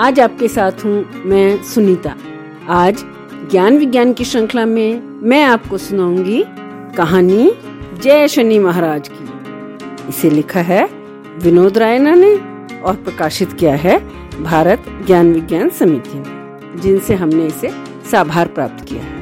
आज आपके साथ हूँ मैं सुनीता। आज ज्ञान विज्ञान की श्रृंखला में मैं आपको सुनाऊँगी कहानी जय शनि महाराज की। इसे लिखा है विनोद रायना ने और प्रकाशित किया है भारत ज्ञान विज्ञान समिति ने, जिनसे हमने इसे साभार प्राप्त किया है।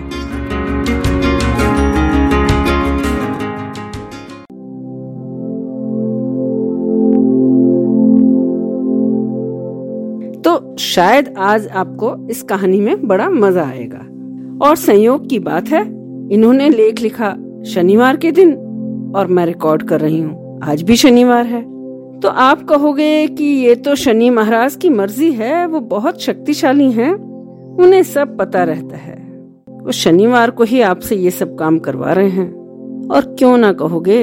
शायद आज आपको इस कहानी में बड़ा मज़ा आएगा। और संयोग की बात है, इन्होंने लेख लिखा शनिवार के दिन, और मैं रिकॉर्ड कर रही हूँ, आज भी शनिवार है। तो आप कहोगे कि ये तो शनि महाराज की मर्ज़ी है, वो बहुत शक्तिशाली हैं, उन्हें सब पता रहता है। वो शनिवार को ही आपसे ये सब काम करवा रहे हैं। और क्यों ना कहोगे,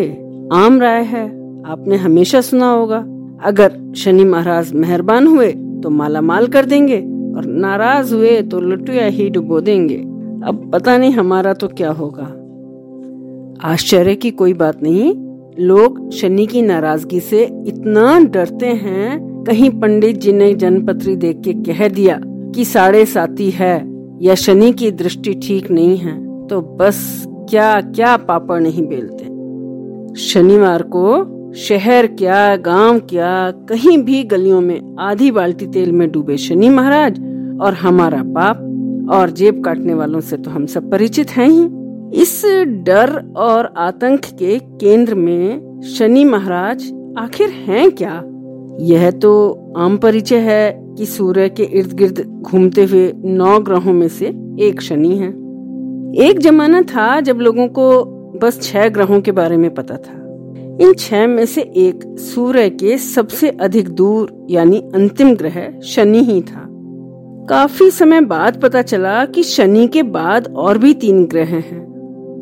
आम राय है, आपने हमेशा सुना होगा, अगर शनि महाराज मेहरबान हुए तो माला माल कर देंगे और नाराज़ हुए तो लुटिया ही डुबो देंगे। अब पता नहीं हमारा तो क्या होगा। आश्चर्य की कोई बात नहीं, लोग शनि की नाराज़गी से इतना डरते हैं, कहीं पंडित जी ने जनपत्री देख के कह दिया कि साढ़े साती है या शनि की दृष्टि ठीक नहीं है तो बस क्या क्या पापड़ नहीं बेलते। शनिवार को शहर क्या, गाँव क्या, कहीं भी गलियों में आधी बाल्टी तेल में डूबे शनि महाराज और हमारा पाप और जेब काटने वालों से तो हम सब परिचित हैं ही। इस डर और आतंक के केंद्र में शनि महाराज आखिर हैं क्या? यह तो आम परिचय है कि सूर्य के इर्द गिर्द घूमते हुए नौ ग्रहों में से एक शनि है। एक जमाना था जब लोगों को बस छह ग्रहों के बारे में पता था। इन छह में से एक सूर्य के सबसे अधिक दूर, यानी अंतिम ग्रह, शनि ही था। काफ़ी समय बाद पता चला कि शनि के बाद और भी तीन ग्रह हैं।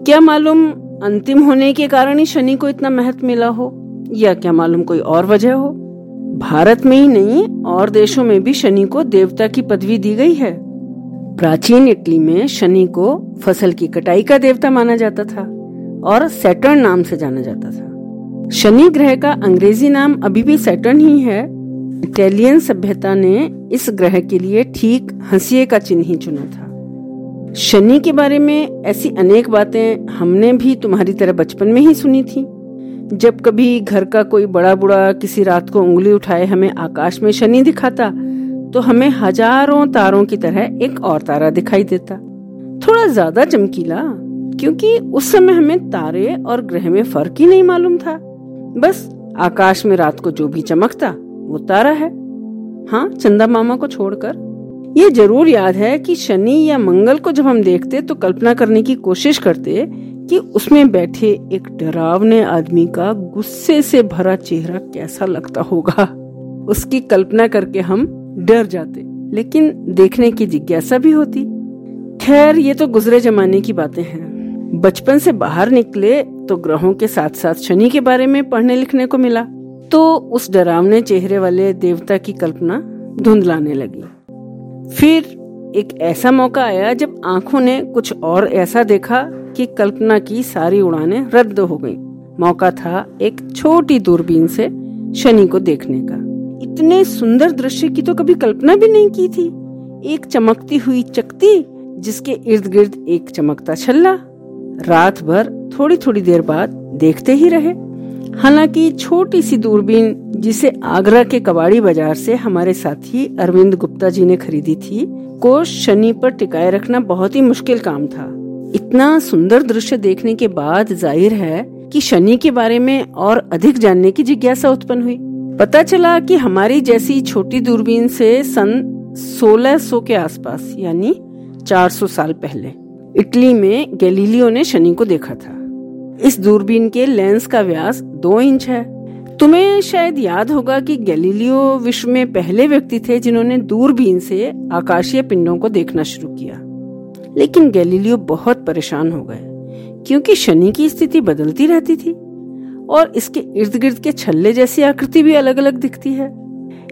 क्या मालूम अंतिम होने के कारण ही शनि को इतना महत्व मिला हो, या क्या मालूम कोई और वजह हो? भारत में ही नहीं, और देशों में भी शनि को देवता की पदवी दी गई है। प्राचीन इटली में शनि को फ़सल की कटाई का देवता माना जाता था, और सेटर्न नाम से जाना जाता था। शनि ग्रह का अंग्रेज़ी नाम अभी भी सैटर्न ही है। इटालियन सभ्यता ने इस ग्रह के लिए ठीक हंसिए का चिन्ह ही चुना था। शनि के बारे में ऐसी अनेक बातें हमने भी तुम्हारी तरह बचपन में ही सुनी थी। जब कभी घर का कोई बड़ा बुढ़ा किसी रात को उंगली उठाए हमें आकाश में शनि दिखाता तो हमें हज़ारों तारों की तरह एक और तारा दिखाई देता। थोड़ा ज़्यादा चमकीला, क्योंकि उस समय हमें तारे और ग्रह में फ़र्क ही नहीं मालूम था। बस, आकाश में रात को जो भी चमकता, वो तारा है। हाँ चंदा मामा को छोड़कर। ये ज़रूर याद है कि शनि या मंगल को जब हम देखते तो कल्पना करने की कोशिश करते कि उसमें बैठे एक डरावने आदमी का गुस्से से भरा चेहरा कैसा लगता होगा। उसकी कल्पना करके हम डर जाते, लेकिन देखने की जिज्ञासा भी होती। खैर, ये तो गुजरे जमाने की बातें हैं। बचपन से बाहर निकले तो ग्रहों के साथ साथ शनि के बारे में पढ़ने लिखने को मिला। तो उस डरावने चेहरे वाले देवता की कल्पना धुंधलाने लगी। फिर एक ऐसा मौका आया जब आँखों ने कुछ और ऐसा देखा कि कल्पना की सारी उड़ानें रद्द हो गईं। मौका था एक छोटी दूरबीन से शनि को देखने का। इतने सुंदर दृश्य की तो कभी कल्पना भी नहीं की थी। एक चमकती हुई चकती जिसके इर्द गिर्द एक चमकता छल्ला रात भर थोड़ी थोड़ी देर बाद देखते ही रहे। हालाँकि छोटी सी दूरबीन जिसे आगरा के कबाड़ी बाज़ार से हमारे साथी अरविंद गुप्ता जी ने खरीदी थी, को शनि पर टिकाए रखना बहुत ही मुश्किल काम था। इतना सुंदर दृश्य देखने के बाद ज़ाहिर है कि शनि के बारे में और अधिक जानने की जिज्ञासा उत्पन्न हुई। पता चला कि हमारी जैसी छोटी दूरबीन से सन 1600 के आसपास, यानी 400 साल पहले। इटली में गैलीलियो ने शनि को देखा था। इस दूरबीन के लेंस का व्यास दो इंच है। तुम्हें शायद याद होगा कि गैलीलियो विश्व में पहले व्यक्ति थे जिन्होंने दूरबीन से आकाशीय पिंडों को देखना शुरू किया। लेकिन गैलीलियो बहुत परेशान हो गए, क्योंकि शनि की स्थिति बदलती रहती थी और इसके इर्द गिर्द के छल्ले जैसी आकृति भी अलग अलग दिखती है।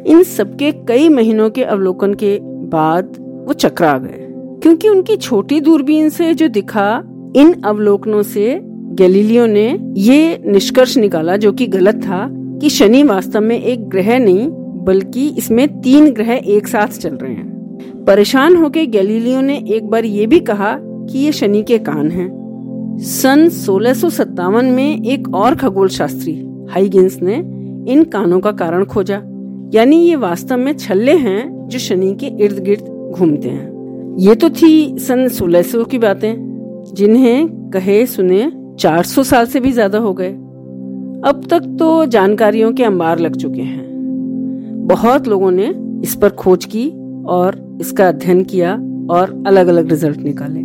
इन सबके कई महीनों के अवलोकन के बाद वो चकरा गए। क्योंकि उनकी छोटी दूरबीन से जो दिखा, इन अवलोकनों से गैलीलियो ने ये निष्कर्ष निकाला, जो कि गलत था, कि शनि वास्तव में एक ग्रह नहीं, बल्कि इसमें तीन ग्रह एक साथ चल रहे हैं। परेशान होकर गैलीलियो ने एक बार ये भी कहा कि ये शनि के कान हैं। सन सोलह में एक और खगोल शास्त्री हाइगिंस ने इन कानों का कारण खोजा। यानी ये वास्तव में छल्ले हैं जो शनि के इर्द गिर्द घूमते हैं। ये तो थी सन 1600 की बातें, जिन्हें कहे सुने 400 साल से भी ज़्यादा हो गए। अब तक तो जानकारियों के अंबार लग चुके हैं। बहुत लोगों ने इस पर खोज की और इसका अध्ययन किया और अलग अलग रिज़ल्ट निकाले।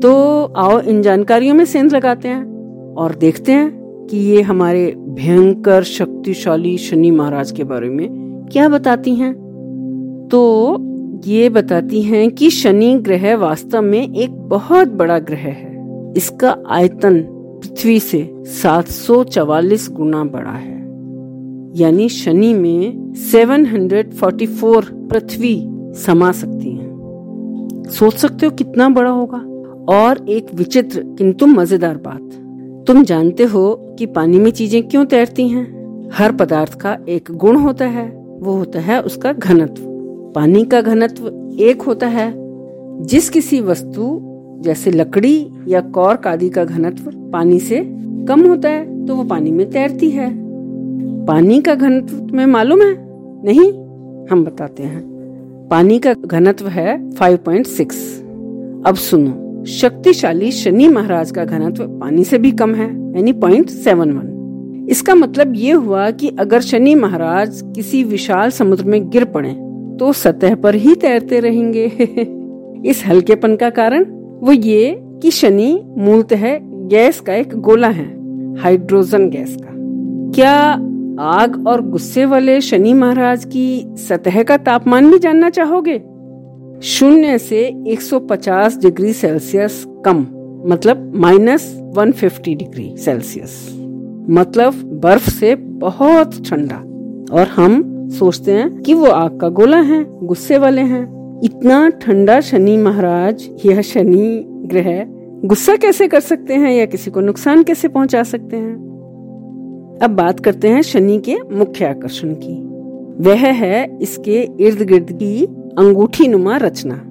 तो आओ इन जानकारियों में सेंध लगाते हैं और देखते हैं कि ये हमारे भयंकर शक्तिशाली शनि महाराज के बारे में क्या बताती हैं। तो ये बताती हैं कि शनि ग्रह वास्तव में एक बहुत बड़ा ग्रह है। इसका आयतन पृथ्वी से 744 गुना बड़ा है। यानी शनि में 744 पृथ्वी समा सकती है। सोच सकते हो कितना बड़ा होगा? और एक विचित्र किंतु मज़ेदार बात। तुम जानते हो कि पानी में चीज़ें क्यों तैरती हैं? हर पदार्थ का एक गुण होता है, वो होता है उसका घनत्व। पानी का घनत्व एक होता है। जिस किसी वस्तु, जैसे लकड़ी या कॉर्क आदि का घनत्व पानी से कम होता है तो वो पानी में तैरती है। पानी का घनत्व तुम्हें मालूम है? नहीं? हम बताते हैं। पानी का घनत्व है 5.6 अब सुनो। शक्तिशाली शनि महाराज का घनत्व पानी से भी कम है, यानी पॉइंट सेवन वन इसका मतलब ये हुआ कि अगर शनि महाराज किसी विशाल समुद्र में गिर पड़े तो सतह पर ही तैरते रहेंगे। इस हल्केपन का कारण वो ये कि शनि मूलतः गैस का एक गोला है, हाइड्रोजन गैस का। क्या आग और गुस्से वाले शनि महाराज की सतह का तापमान भी जानना चाहोगे? शून्य से 150 डिग्री सेल्सियस कम मतलब माइनस 150 डिग्री सेल्सियस। मतलब बर्फ़ से बहुत ठंडा। और हम सोचते हैं कि वो आग का गोला है, गुस्से वाले हैं। इतना ठंडा शनि महाराज, यह शनि ग्रह गुस्सा कैसे कर सकते हैं या किसी को नुकसान कैसे पहुँचा सकते हैं? अब बात करते हैं शनि के मुख्य आकर्षण की। वह है इसके इर्द गिर्द की अंगूठी नुमा रचना।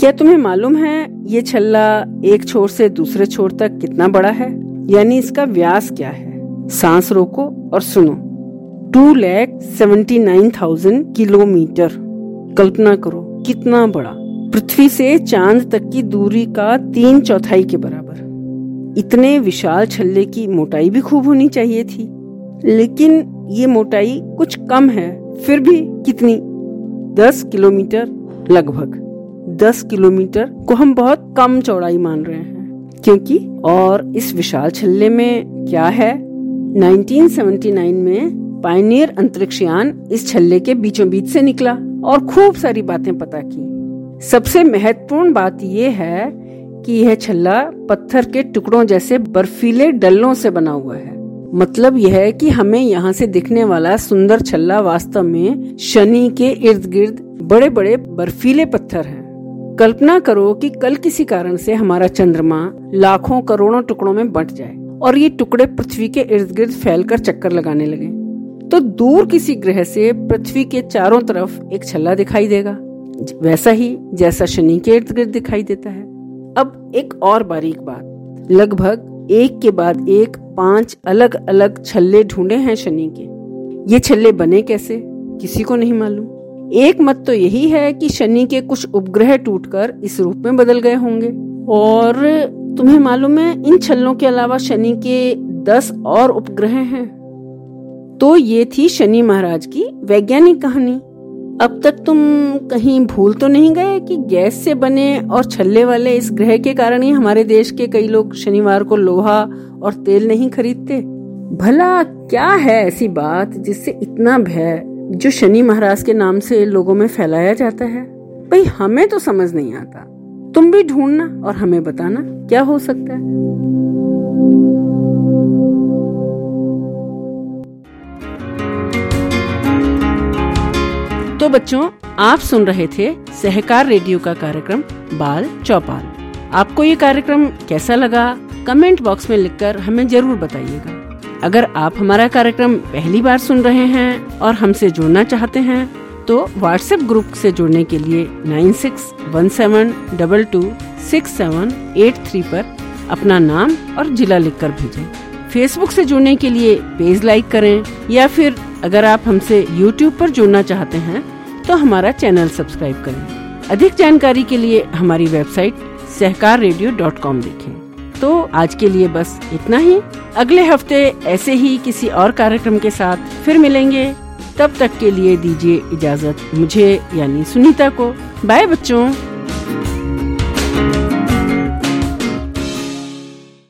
क्या तुम्हें मालूम है ये छल्ला एक छोर से दूसरे छोर तक कितना बड़ा है? यानी इसका व्यास क्या है? सांस रोको और सुनो। Two lakh seventy nine thousand kilometre. कल्पना करो, कितना बड़ा। पृथ्वी से चाँद तक की दूरी का तीन चौथाई के बराबर। इतने विशाल छल्ले की मोटाई भी खूब होनी चाहिए थी। लेकिन ये मोटाई कुछ कम है, फिर भी कितनी? दस किलोमीटर लगभग। दस किलोमीटर को हम बहुत कम चौड़ाई मान रहे हैं, क्योंकि और इस विशाल छल्ले में क्या है? 1979 में पायनियर अंतरिक्षयान इस छल्ले के बीचों बीच से निकला और खूब सारी बातें पता की। सबसे महत्वपूर्ण बात यह है कि यह छल्ला पत्थर के टुकड़ों जैसे बर्फीले डल्लों से बना हुआ है। मतलब यह है कि हमें यहाँ से दिखने वाला सुंदर छल्ला वास्तव में शनि के इर्द गिर्द बड़े बड़े बर्फीले पत्थर हैं। कल्पना करो कि कल किसी कारण से हमारा चंद्रमा लाखों करोड़ों टुकड़ों में बंट जाए और ये टुकड़े पृथ्वी के इर्द गिर्द फैलकर चक्कर लगाने लगे। तो दूर किसी ग्रह से पृथ्वी के चारों तरफ़ एक छल्ला दिखाई देगा। वैसा ही जैसा शनि के इर्द गिर्द दिखाई देता है। अब एक और बारीक बात। लगभग एक के बाद एक पाँच अलग अलग छल्ले ढूंढे हैं शनि के। ये छल्ले बने कैसे? किसी को नहीं मालूम। एक मत तो यही है कि शनि के कुछ उपग्रह टूटकर इस रूप में बदल गए होंगे। और तुम्हें मालूम है, इन छल्लों के अलावा शनि के दस और उपग्रह हैं। तो ये थी शनि महाराज की वैज्ञानिक कहानी। अब तक तुम कहीं भूल तो नहीं गए कि गैस से बने और छल्ले वाले इस ग्रह के कारण ही हमारे देश के कई लोग शनिवार को लोहा और तेल नहीं खरीदते? भला क्या है ऐसी बात जिससे इतना भय जो शनि महाराज के नाम से लोगों में फैलाया जाता है? भाई, हमें तो समझ नहीं आता। तुम भी ढूंढना और हमें बताना, क्या हो सकता है? तो बच्चों, आप सुन रहे थे सहकार रेडियो का कार्यक्रम बाल चौपाल। आपको ये कार्यक्रम कैसा लगा? कमेंट बॉक्स में लिखकर हमें ज़रूर बताइएगा। अगर आप हमारा कार्यक्रम पहली बार सुन रहे हैं और हमसे जुड़ना चाहते हैं तो व्हाट्सएप ग्रुप से जुड़ने के लिए nine six one seven double two six seven eight three पर अपना नाम और जिला लिखकर भेजें। फेसबुक से जुड़ने के लिए पेज लाइक करें या फिर अगर आप हमसे यूट्यूब पर जुड़ना चाहते हैं तो हमारा चैनल सब्सक्राइब करें। अधिक जानकारी के लिए हमारी website Sahakar radio dot com देखे। तो आज के लिए बस इतना ही। अगले हफ़्ते ऐसे ही किसी और कार्यक्रम के साथ फिर मिलेंगे। तब तक के लिए दीजिए इजाज़त मुझे यानी सुनीता को। बाय बच्चों।